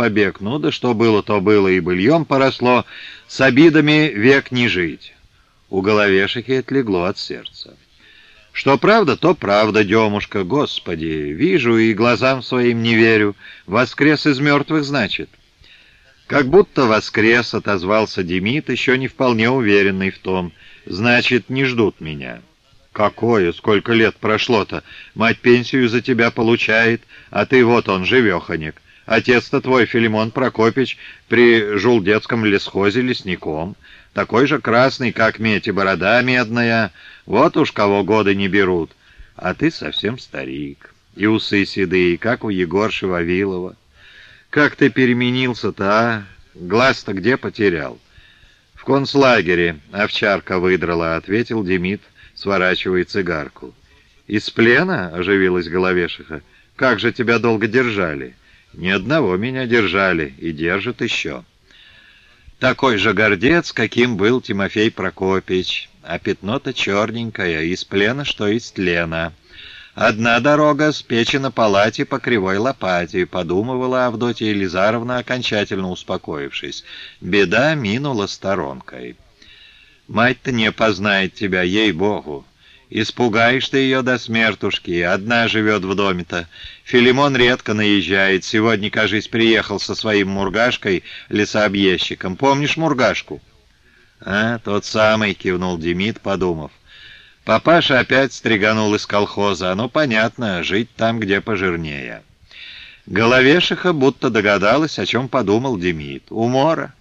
побег. Ну да что было, то было, и быльем поросло. С обидами век не жить. У головешики отлегло от сердца. Что правда, то правда, Демушка, Господи, вижу и глазам своим не верю. Воскрес из мертвых, значит. Как будто воскрес, отозвался Демид, еще не вполне уверенный в том. Значит, не ждут меня. Какое? Сколько лет прошло-то? Мать пенсию за тебя получает, а ты вот он, живеханик. Отец-то твой, Филимон Прокопич, при жулдетском лесхозе лесником. Такой же красный, как медь, и борода медная. Вот уж кого годы не берут. А ты совсем старик. И усы седые, как у Егорши Вавилова. Как ты переменился-то, а? Глаз-то где потерял? В концлагере овчарка выдрала, ответил Демид, сворачивая цигарку. «Из плена?» — оживилась Головешиха. «Как же тебя долго держали?» «Ни одного меня держали и держат еще». Такой же гордец, каким был Тимофей Прокопич, а пятно-то черненькое, из плена, что из тлена. Одна дорога с печи на палате по кривой лопате, подумывала Авдотья Елизаровна, окончательно успокоившись. Беда минула сторонкой. Мать-то не познает тебя, ей-богу. Испугаешь ты ее до смертушки, одна живет в доме-то. Филимон редко наезжает, сегодня, кажись, приехал со своим мургашкой, лесообъездчиком. Помнишь мургашку? А, тот самый, кивнул Демид, подумав. Папаша опять стриганул из колхоза, ну, понятно, жить там, где пожирнее. Головешиха будто догадалась, о чем подумал Демид. Умора.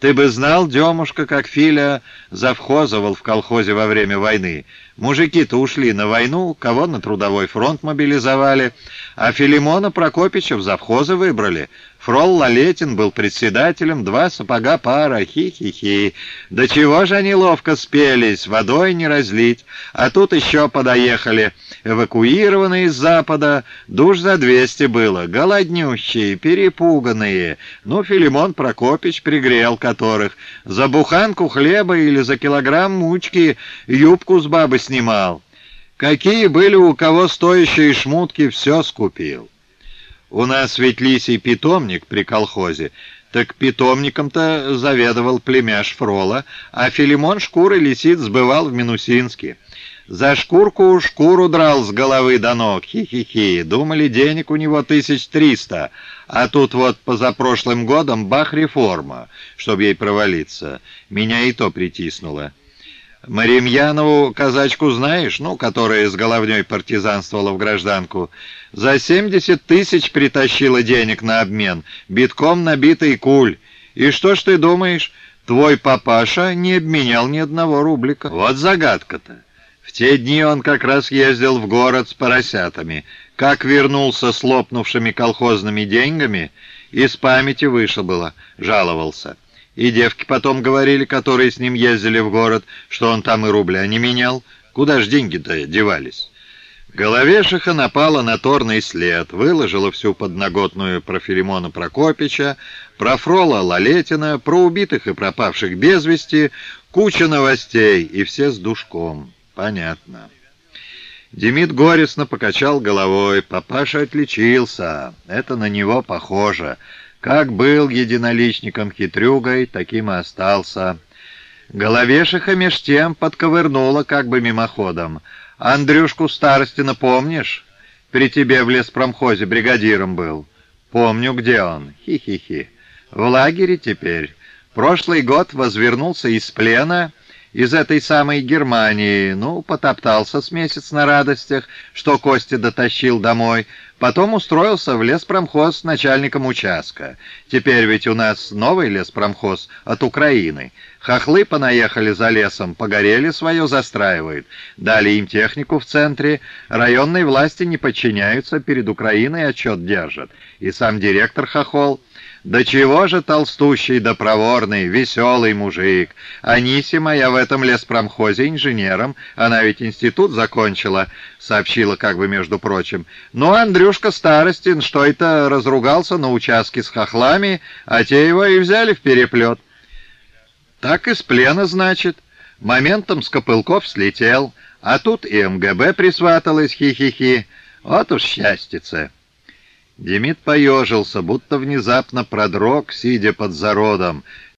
Ты бы знал, Демушка, как Филя завхозовал в колхозе во время войны. Мужики-то ушли на войну, кого на трудовой фронт мобилизовали, а Филимона Прокопича в завхозы выбрали. Фрол Лалетин был председателем, два сапога пара, хи-хи-хи. Да чего же они ловко спелись, водой не разлить. А тут еще подоехали, эвакуированные из запада, душ за двести было, голоднющие, перепуганные. Ну, Филимон Прокопич пригрел которых. За буханку хлеба или за килограмм мучки юбку с бабы снимал. Какие были у кого стоящие шмутки, все скупил. У нас ведь лисий питомник при колхозе, так питомником-то заведовал племяш Фрола, а Филимон шкуры лисиц сбывал в Минусинске. За шкурку шкуру драл с головы до ног, хи-хи-хи. Думали, денег у него тысяч триста, а тут вот позапрошлым годом бах реформа, чтоб ей провалиться. Меня и то притиснуло. Маримьянову казачку знаешь, ну, которая с головней партизанствовала в гражданку? За семьдесят тысяч притащила денег на обмен, битком набитый куль. И что ж ты думаешь, твой папаша не обменял ни одного рублика? Вот загадка-то. В те дни он как раз ездил в город с поросятами. Как вернулся с лопнувшими колхозными деньгами, из памяти вышибало, жаловался. И девки потом говорили, которые с ним ездили в город, что он там и рубля не менял. Куда ж деньги-то девались? Головешиха напала на торный след, выложила всю подноготную про Филимона Прокопича, про Фрола Лалетина, про убитых и пропавших без вести, куча новостей, и все с душком. Понятно. Демид горестно покачал головой. Папаша отличился. Это на него похоже. Как был единоличником хитрюгой, таким и остался. Головешиха меж тем подковырнула как бы мимоходом. «Андрюшку Старостина помнишь? При тебе в леспромхозе бригадиром был». «Помню, где он. Хи-хи-хи. В лагере теперь. Прошлый год возвернулся из плена из этой самой Германии. Ну, потоптался с месяц на радостях, что Костя дотащил домой. Потом устроился в леспромхоз начальником участка. Теперь ведь у нас новый леспромхоз от Украины. Хохлы понаехали за лесом, погорели, свое застраивают. Дали им технику в центре. Районные власти не подчиняются, перед Украиной отчет держат. И сам директор Хохол да чего же толстущий да проворный, веселый мужик. Анисима я в этом леспромхозе инженером, она ведь институт закончила, сообщила как бы между прочим. Ну, Андрюшка Старостин, что это разругался на участке с хохлами, а те его и взяли в переплет. Так из плена, значит. Моментом с Копылков слетел, а тут и МГБ присваталась, хи-хи-хи. Вот уж счастьице. Демид поежился, будто внезапно продрог, сидя под зародом,